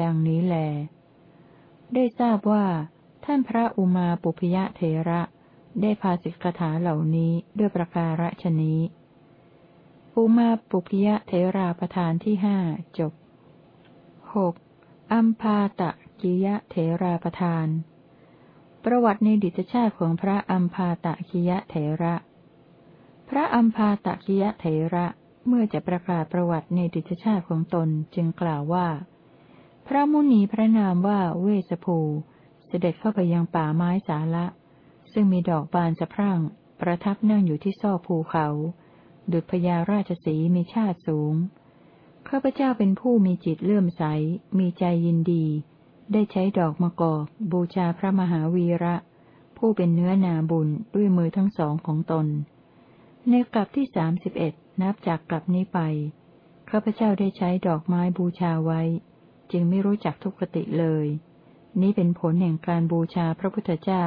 ดังนี้แล ได้ทราบว่า ท่านพระอุมาปุพยะเทระ ได้พาสิกขาเหล่านี้ด้วยประการฉนี้อุมาปุพยะเทราประธานที่ห้าจบหกอัมพาตะกิยะเทราประธาน ประวัติในดิจชาติของพระอัมพาตะกิยะเทระ พระอัมพาตะกิยะเทระเมื่อจะประกาศประวัติในดิจชาติของตนจึงกล่าวว่า พระมุนีพระนามว่าเวสภู เสด็จเข้าไปยังป่าไม้สาละ ซึ่งมีดอกบานสะพรั่ง ประทับนั่งอยู่ที่ซอกภูเขา ดุจพญาราชสีมีชาติสูง ข้าพเจ้าเป็นผู้มีจิตเลื่อมใส มีใจยินดี ได้ใช้ดอกมะกอก บูชาพระมหาวีระ ผู้เป็นเนื้อนาบุญด้วยมือทั้งสองของตน ในกลับที่สามสิบเอ็ดนับจากกลับนี้ไป ข้าพเจ้าได้ใช้ดอกไม้บูชาไว้ จึงไม่รู้จักทุกขติเลย นี้เป็นผลแห่งการบูชาพระพุทธเจ้า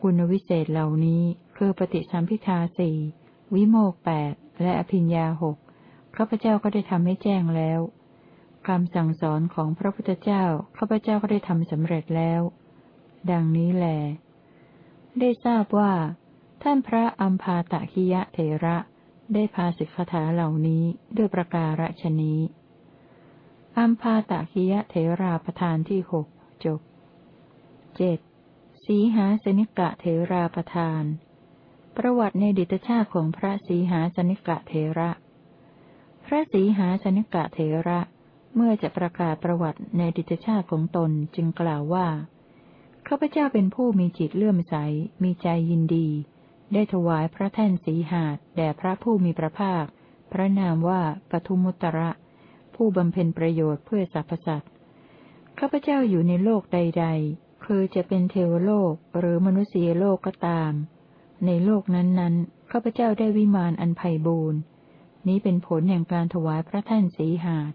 คุณวิเศษเหล่านี้ คือปฏิสัมพิทาสี่วิโมกแปดและอภิญญาหกข้าพเจ้าก็ได้ทำให้แจ้งแล้วคำสั่งสอนของพระพุทธเจ้าข้าพเจ้าก็ได้ทำสำเร็จแล้ว ดังนี้แหลได้ทราบว่า ท่านพระอัมพาตะคิยะเถระ ได้พาสิกขาเหล่านี้ด้วยประการฉนี้อัมพาตะคิยะเถราประธานที่หกจบเจ็ด สีหาสนิกะเถราประธาน ประวัติในดิตชาติของพระสีหาสนิกะเถระ พระสีหาสนิกะเถระ เมื่อจะประกาศประวัติในดิตชาติของตนจึงกล่าวว่า ข้าพเจ้าเป็นผู้มีจิตเลื่อมใส มีใจยินดี ได้ถวายพระแท่นสีหาดแด่พระผู้มีพระภาค พระนามว่าปทุมุตระ ผู้บำเพ็ญประโยชน์เพื่อสรรพสัตว์ข้าพเจ้าอยู่ในโลกใด ๆ คือจะเป็นเทวโลกหรือมนุษยโลกก็ตาม ในโลกนั้นๆข้าพเจ้าได้วิมานอันไพ่บูรณ์นี้เป็นผลแห่งการถวายพระแท่นสีหาด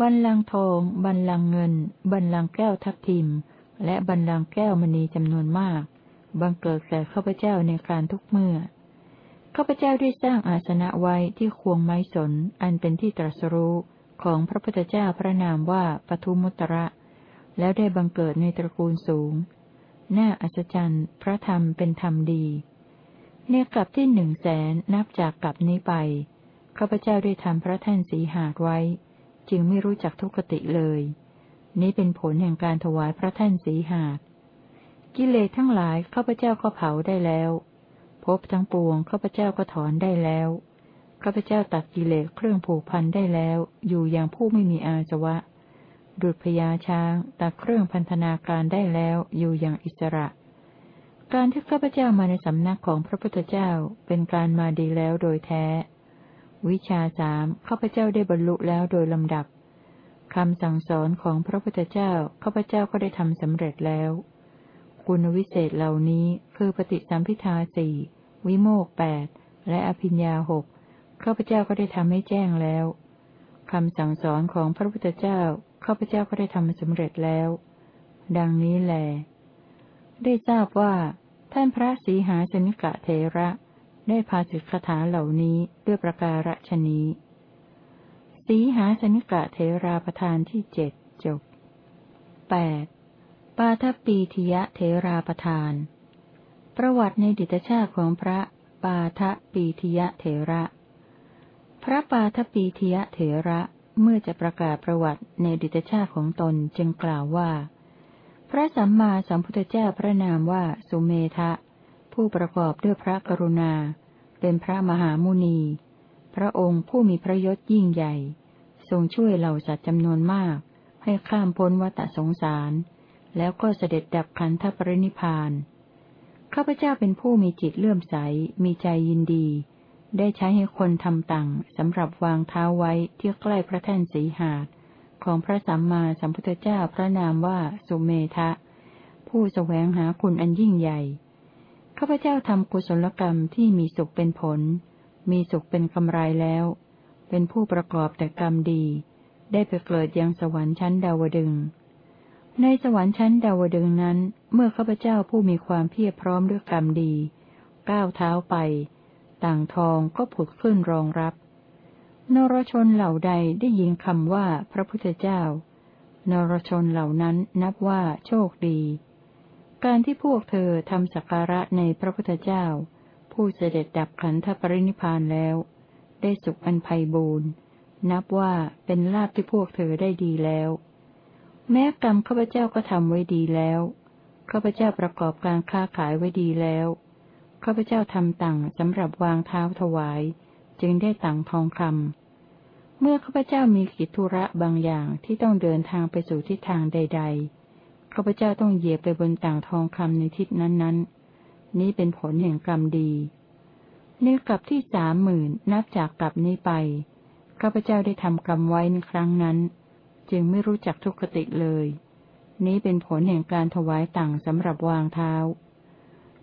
บันลังทอง บันลังเงิน บันลังแก้วทับทิม และบรรลังแก้วมณีจำนวนมาก บังเกิดแก่ข้าพเจ้าในการทุกเมื่อข้าพเจ้าได้สร้างอาสนะไว้ที่ควงไม้สน อันเป็นที่ตรัสรู้ของพระพุทธเจ้าพระนามว่าปทุมุตระ แล้วได้บังเกิดในตระกูลสูง น่าอัศจรรย์ พระธรรมเป็นธรรมดี เนกลับที่หนึ่งแสนนับจากกลับนี้ไป ข้าพเจ้าได้ทำพระแท่นสีหาดไว้ จึงไม่รู้จักทุกติเลย นี้เป็นผลแห่งการถวายพระแท่นสีหาด กิเลสทั้งหลายข้าพเจ้าก็เผาได้แล้ว พบทั้งปวงข้าพเจ้าก็ถอนได้แล้วข้าพเจ้าตัดกิเลสเครื่องผูกพันได้แล้ว อยู่อย่างผู้ไม่มีอาสวะ ดุจพญาช้างตัดเครื่องพันธนาการได้แล้วอยู่อย่างอิสระ การที่ข้าพเจ้ามาในสำนักของพระพุทธเจ้าเป็นการมาดีแล้วโดยแท้ วิชาสามข้าพเจ้าได้บรรลุแล้วโดยลำดับคำสั่งสอนของพระพุทธเจ้าข้าพเจ้าก็ได้ทำสำเร็จแล้ว คุณวิเศษเหล่านี้คือปฏิสัมพิทาสี่วิโมกแปดและอภิญญาหกข้าพเจ้าก็ได้ทำให้แจ้งแล้วคำสั่งสอนของพระพุทธเจ้า ข้าพเจ้าก็ได้ทำสำเร็จแล้ว ดังนี้แล ได้ทราบว่า ท่านพระสีหาสนิกะเทระ ได้พาสิกขาเหล่านี้ด้วยประการฉนี้สีหาสนิกะเทราประธานที่เจ็ดจบแปดปาทปีทิยะเทราประธาน ประวัติในดิตชาติของพระปาทปีทิยะเทระ พระปาทปีทิยะเทระ เมื่อจะประกาศประวัติในดิตชาติของตนจึงกล่าวว่า พระสัมมาสัมพุทธเจ้าพระนามว่าสุเมทะ ผู้ประกอบด้วยพระกรุณา เป็นพระมหามุนี พระองค์ผู้มีพระยศยิ่งใหญ่ ทรงช่วยเหล่าสัตว์จำนวนมาก ให้ข้ามพ้นวัฏสงสาร แล้วก็เสด็จดับขันธปรินิพาน ข้าพเจ้าเป็นผู้มีจิตเลื่อมใส มีใจยินดี ได้ใช้ให้คนทำตังสำหรับวางเท้าไว้ที่ใกล้พระแท่นสีหาด ของพระสัมมาสัมพุทธเจ้าพระนามว่าสุเมทะ ผู้แสวงหาคุณอันยิ่งใหญ่ ข้าพเจ้าทำกุศลกรรมที่มีสุขเป็นผล มีสุขเป็นกำไรแล้ว เป็นผู้ประกอบแต่กรรมดี ได้ไปเกิดยังสวรรค์ชั้นดาวดึง ในสวรรค์ชั้นดาวดึงนั้น เมื่อข้าพเจ้าผู้มีความเพียรพร้อมด้วยกรรมดี ก้าวเท้าไป ต่างทองก็ผุดขึ้นรองรับ นรชนเหล่าใดได้ยินคำว่าพระพุทธเจ้า นรชนเหล่านั้นนับว่าโชคดี การที่พวกเธอทำสักการะในพระพุทธเจ้า ผู้เสด็จดับขันธปรินิพานแล้ว ได้สุขอันไพบูรณ์นับว่าเป็นลาภที่พวกเธอได้ดีแล้ว แม้กรรมข้าพเจ้าก็ทำไว้ดีแล้วข้าพเจ้าประกอบการค้าขายไว้ดีแล้ว ข้าพเจ้าทำต่างสำหรับวางเท้าถวาย จึงได้ต่างทองคำเมื่อข้าพเจ้ามีกิจธุระบางอย่างที่ต้องเดินทางไปสู่ทิศทางใด ๆ ข้าพเจ้าต้องเหยียบไปบนต่างทองคำในทิศนั้นๆ นี้เป็นผลแห่งกรรมดีในกลับที่สามหมื่นนับจากกลับนี้ไป ข้าพเจ้าได้ทำกรรมไว้ในครั้งนั้น จึงไม่รู้จักทุกขติเลย นี้เป็นผลแห่งการถวายต่างสำหรับวางเท้า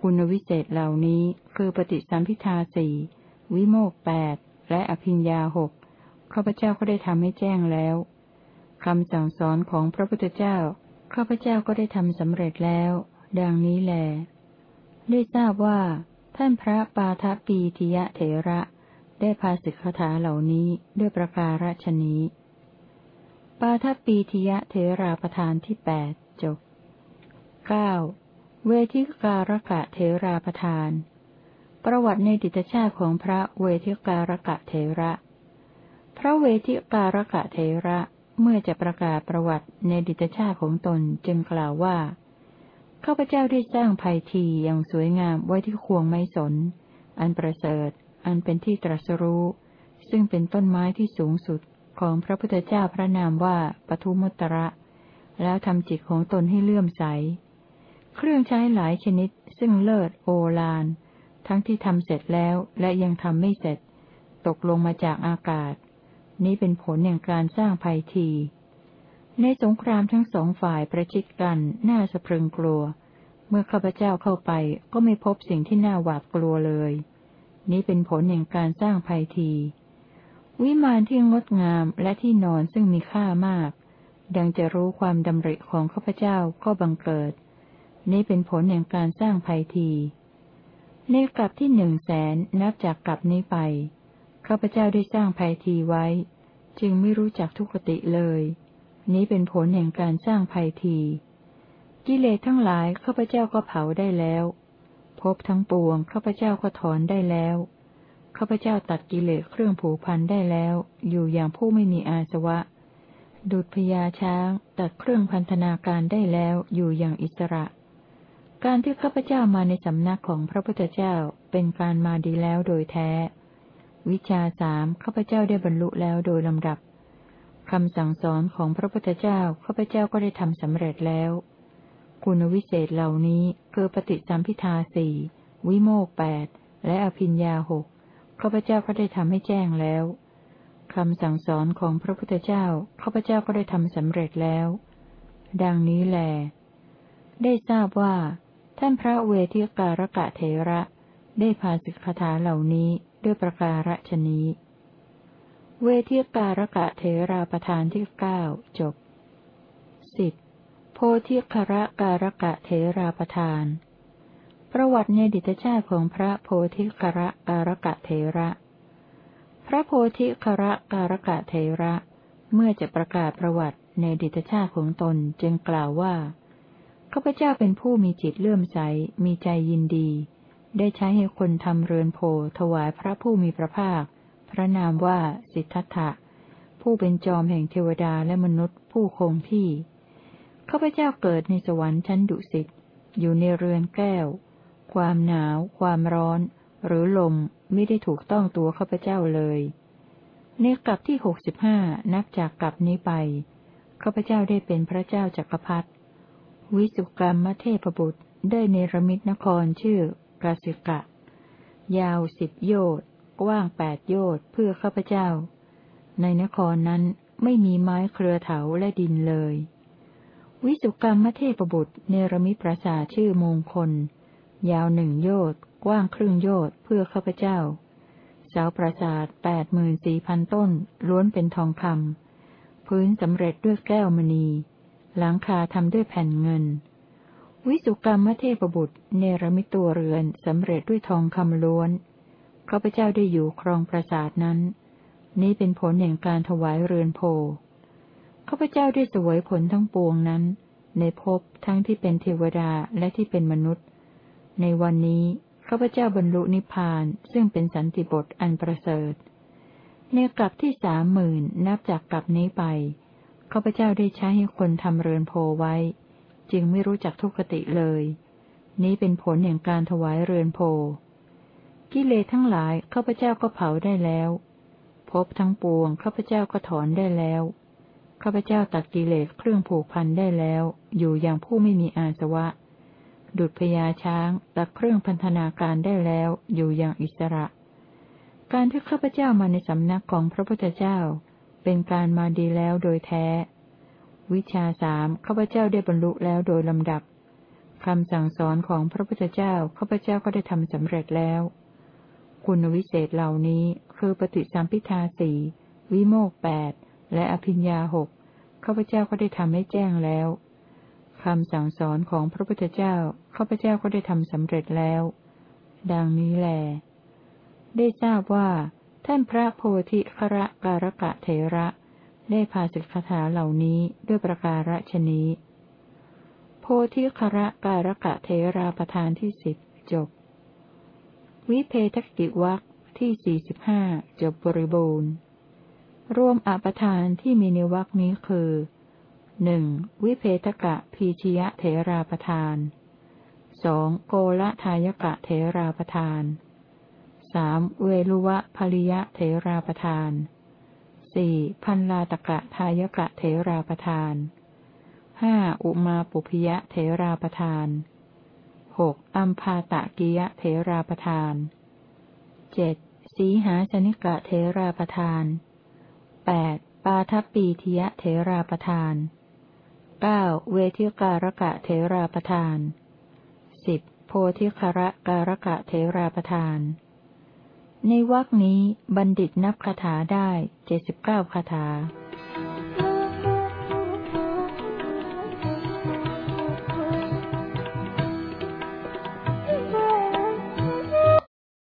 คุณวิเศษเหล่านี้คือปฏิสัมพิทาสี่วิโมกแปดและอภิญญาหกข้าพเจ้าก็ได้ทำให้แจ้งแล้วคำสั่งสอนของพระพุทธเจ้าข้าพเจ้าก็ได้ทำสำเร็จแล้ว ดังนี้แล ได้ทราบว่า ท่านพระปาทปีทิยะเถระ ได้พาสิกขาเหล่านี้ด้วยประการฉนี้ ปาทปีทิยะเถราประธานที่แปดจบเก้า เวทิการกะเถราประธาน ประวัติในดิตชาติของพระเวทิการกะเทระ พระเวทิการกะเทระเมื่อจะประกาศประวัติในดิตชาติของตนจึงกล่าวว่า ข้าพเจ้าได้สร้างภัยทีอย่างสวยงามไว้ที่ควงไม้สน อันประเสริฐ อันเป็นที่ตรัสรู้ ซึ่งเป็นต้นไม้ที่สูงสุดของพระพุทธเจ้าพระนามว่าปทุมตระ แล้วทำจิตของตนให้เลื่อมใส เครื่องใช้หลายชนิด ซึ่งเลิศโอลาน ทั้งที่ทำเสร็จแล้วและยังทำไม่เสร็จ ตกลงมาจากอากาศ นี้เป็นผลแห่งการสร้างภัยที ในสงครามทั้งสองฝ่ายประชิดกัน น่าสะพรึงกลัว เมื่อข้าพเจ้าเข้าไปก็ไม่พบสิ่งที่น่าหวาดกลัวเลย นี้เป็นผลแห่งการสร้างภัยที วิมานที่งดงามและที่นอนซึ่งมีค่ามาก ดังจะรู้ความดำริของข้าพเจ้าก็บังเกิด นี้เป็นผลแห่งการสร้างภัยที ในกลับที่หนึ่งแสนนับจากกลับนี้ไป ข้าพเจ้าได้สร้างภัยทีไว้ จึงไม่รู้จักทุกขติเลย นี้เป็นผลแห่งการสร้างภัยที กิเลสทั้งหลายข้าพเจ้าก็เผาได้แล้วพบทั้งปวงข้าพเจ้าก็ถอนได้แล้วข้าพเจ้าตัดกิเลสเครื่องผูกพันได้แล้ว อยู่อย่างผู้ไม่มีอาสวะ ดุจพญาช้าง ตัดเครื่องพันธนาการได้แล้วอยู่อย่างอิสระ การที่ข้าพเจ้ามาในสำนักของพระพุทธเจ้าเป็นการมาดีแล้วโดยแท้ วิชาสามข้าพเจ้าได้บรรลุแล้วโดยลำดับคำสั่งสอนของพระพุทธเจ้าข้าพเจ้าก็ได้ทำสำเร็จแล้ว คุณวิเศษเหล่านี้คือปฏิสัมพิทาสี่วิโมกแปดและอภิญญาหกข้าพเจ้าก็ได้ทำให้แจ้งแล้วคำสั่งสอนของพระพุทธเจ้าข้าพเจ้าก็ได้ทำสำเร็จแล้ว ดังนี้แหลได้ทราบว่า ท่านพระเวทิการกะเทระ ได้พาสิกขาเหล่านี้ด้วยประการฉนี้ เวทิการกะเทราประธานที่เก้าจบสิบโพธิคระการกะเทราประธาน ประวัติในดิตชาติของพระโพธิคระการกะเทระ พระโพธิคระการกะเทระ เมื่อจะประกาศประวัติในดิตชาติของตนจึงกล่าวว่า ข้าพเจ้าเป็นผู้มีจิตเลื่อมใส มีใจยินดี ได้ใช้ให้คนทำเรือนโพถวายพระผู้มีพระภาค พระนามว่าสิทธัตถะ ผู้เป็นจอมแห่งเทวดาและมนุษย์ผู้คงที่ ข้าพเจ้าเกิดในสวรรค์ชั้นดุสิต อยู่ในเรือนแก้ว ความหนาว ความร้อน หรือลมไม่ได้ถูกต้องตัวข้าพเจ้าเลย ในกลับที่หกสิบห้านับจากกลับนี้ไป ข้าพเจ้าได้เป็นพระเจ้าจักรพรรดิ วิสุกรรมเทพบุตรได้เนรมิตนครชื่อกาสิกะ ยาวสิบโยชน์กว้างแปดโยชน์เพื่อข้าพเจ้า ในนครนั้นไม่มีไม้เครือเถาและดินเลย วิสุกรรมเทพบุตรเนรมิตปราสาทชื่อมงคล ยาวหนึ่งโยชน์กว้างครึ่งโยชน์เพื่อข้าพเจ้า เสาปราสาทแปดหมื่นสี่พันต้นล้วนเป็นทองคำพื้นสำเร็จด้วยแก้วมณี หลังคาทำด้วยแผ่นเงิน วิสุกรรมเทพบุตร เนรมิตตัวเรือนสำเร็จด้วยทองคำล้วนข้าพเจ้าได้อยู่ครองปราสาทนั้น นี้เป็นผลแห่งการถวายเรือนโพข้าพเจ้าได้สวยผลทั้งปวงนั้น ในภพทั้งที่เป็นเทวดาและที่เป็นมนุษย์ ในวันนี้ข้าพเจ้าบรรลุนิพพานซึ่งเป็นสันติบทอันประเสริฐในกลับที่สามหมื่นนับจากกลับนี้ไป ข้าพเจ้าได้ใช้ให้คนทำเรือนโพไว้ จึงไม่รู้จักทุกขติเลย นี้เป็นผลแห่งการถวายเรือนโพ กิเลสทั้งหลายข้าพเจ้าก็เผาได้แล้วพบทั้งปวงข้าพเจ้าก็ถอนได้แล้วข้าพเจ้าตัดกิเลสเครื่องผูกพันได้แล้ว อยู่อย่างผู้ไม่มีอาสวะ ดุจพญาช้างตัดเครื่องพันธนาการได้แล้ว อยู่อย่างอิสระ การที่ข้าพเจ้ามาในสำนักของพระพุทธเจ้า เป็นการมาดีแล้วโดยแท้ วิชาสามข้าพเจ้าได้บรรลุแล้วโดยลำดับคำสั่งสอนของพระพุทธเจ้าข้าพเจ้าก็ได้ทำสำเร็จแล้ว คุณวิเศษเหล่านี้คือปฏิสัมพิทาสี่วิโมกแปดและอภิญญาหกข้าพเจ้าก็ได้ทำให้แจ้งแล้วคำสั่งสอนของพระพุทธเจ้าข้าพเจ้าก็ได้ทำสำเร็จแล้ว ดังนี้แล ได้ทราบว่า ท่านพระโพธิคระการกะเถระ ได้พาสิกขาเหล่านี้ด้วยประการฉนี้ โพธิคระการกะเถราประธานที่สิบจบ วิเพทกิวักที่สี่สิบห้าจบบริบูรณ์ รวมอปทานที่มีในวักนี้คือหนึ่งวิเพทกะพีชยะเถราประธานสองโกละทายกะเถราประธานามเวลุวะภริยะเถราประทานสี่พันลาตกะทายกะเถราประทานห้าอุมาปุพยะเถราประทานหกอัมพาตะกิยะเถราประทานเจ็ดสีหาสนิกะเถราประทานแปดปาทัปีทิยะเถราประทานเก้าเวทิการกะเถราประทานสิบโพธิคระการกะเถราประทาน ในวักนี้บัณฑิตนับคาถาได้เจ็ดสิบเก้าคาถา